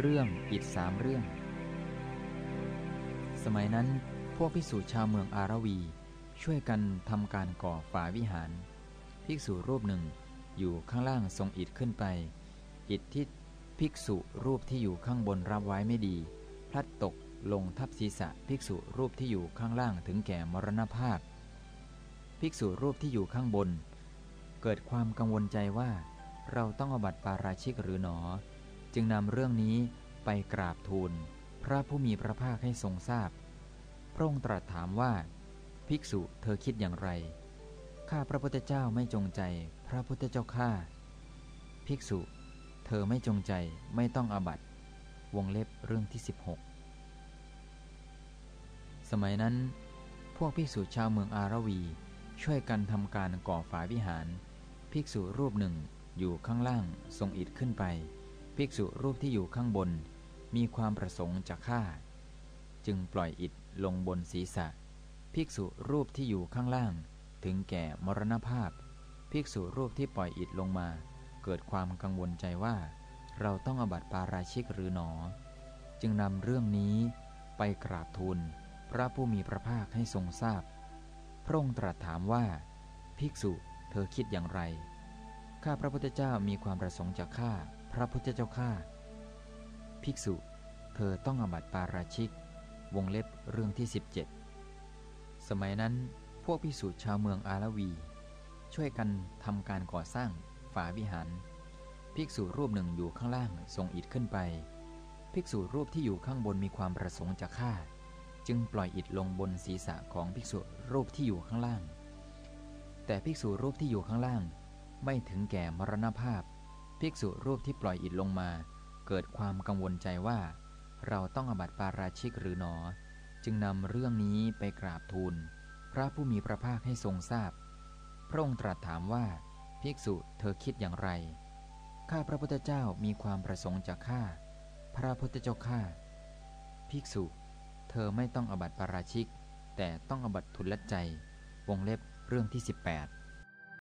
เรื่องอิดสามเรื่อง สมัยนั้นพวกภิกษุชาวเมืองอารวี ช่วยกันทำการก่อฝาวิหาร ภิกษุรูปหนึ่งอยู่ข้างล่างทรงอิดขึ้นไป อิดที่ภิกษุรูปที่อยู่ข้างบนรับไว้ไม่ดี พลัดตกลงทับศีรษะภิกษุรูปที่อยู่ข้างล่างถึงแก่มรณภาพ ภิกษุรูปที่อยู่ข้างบน เกิดความกังวลใจว่า เราต้องอบัติปาราชิกหรือหนอ จึงนำเรื่องนี้ไปกราบทูล พระผู้มีพระภาคให้ทรงทราบพระองค์ตรัสถามว่า ภิกษุเธอคิดอย่างไร ข้าพระพุทธเจ้าไม่จงใจ พระพุทธเจ้าข้าภิกษุ เธอไม่จงใจไม่ต้องอาบัตวงเล็บเรื่องที่ 16 สมัยนั้น พวกภิกษุชาวเมืองอารวี ช่วยกันทำการก่อฝาวิหาร ภิกษุรูปหนึ่งอยู่ข้างล่างทรงอิฐขึ้นไป ภิกษุรูปที่อยู่ข้างบน มีความประสงค์จะฆ่า จึงปล่อยอิฐลงบนศีรษะ ภิกษุรูปที่อยู่ข้างล่าง ถึงแก่มรณภาพ ภิกษุรูปที่ปล่อยอิฐลงมา เกิดความกังวลใจว่า เราต้องอบัติปาราชิกหรือหนอ จึงนำเรื่องนี้ไปกราบทูลพระผู้มีพระภาคให้ทรงทราบพระองค์ตรัสถามว่า ภิกษุเธอคิดอย่างไร ข้าพระพุทธเจ้ามีความประสงค์จะฆ่าพระพุทธเจ้าข้าภิกษุ เธอต้องอบัติปาราชิก วงเล็บเรื่องที่ 17 สมัยนั้นพวกภิกษุชาวเมืองอาลวี ช่วยกันทำการก่อสร้างฝาวิหาร ภิกษุรูปหนึ่งอยู่ข้างล่างทรงอิฐขึ้นไป ภิกษุรูปที่อยู่ข้างบนมีความประสงค์จะฆ่า จึงปล่อยอิฐลงบนศีรษะของภิกษุรูปที่อยู่ข้างล่าง แต่ภิกษุรูปที่อยู่ข้างล่าง ไม่ถึงแก่มรณภาพ ภิกษุรูปที่ปล่อยอิฐลงมา เกิดความกังวลใจว่า เราต้องอบัติปาราชิกหรือหนอ จึงนำเรื่องนี้ไปกราบทูล พระผู้มีพระภาคให้ทรงทราบพระองค์ตรัสถามว่า ภิกษุเธอคิดอย่างไร ข้าพระพุทธเจ้ามีความประสงค์จะฆ่า พระพุทธเจ้าข้าภิกษุ เธอไม่ต้องอบัติปาราชิก แต่ต้องอบัติทุลใจ วงเล็บเรื่องที่ 18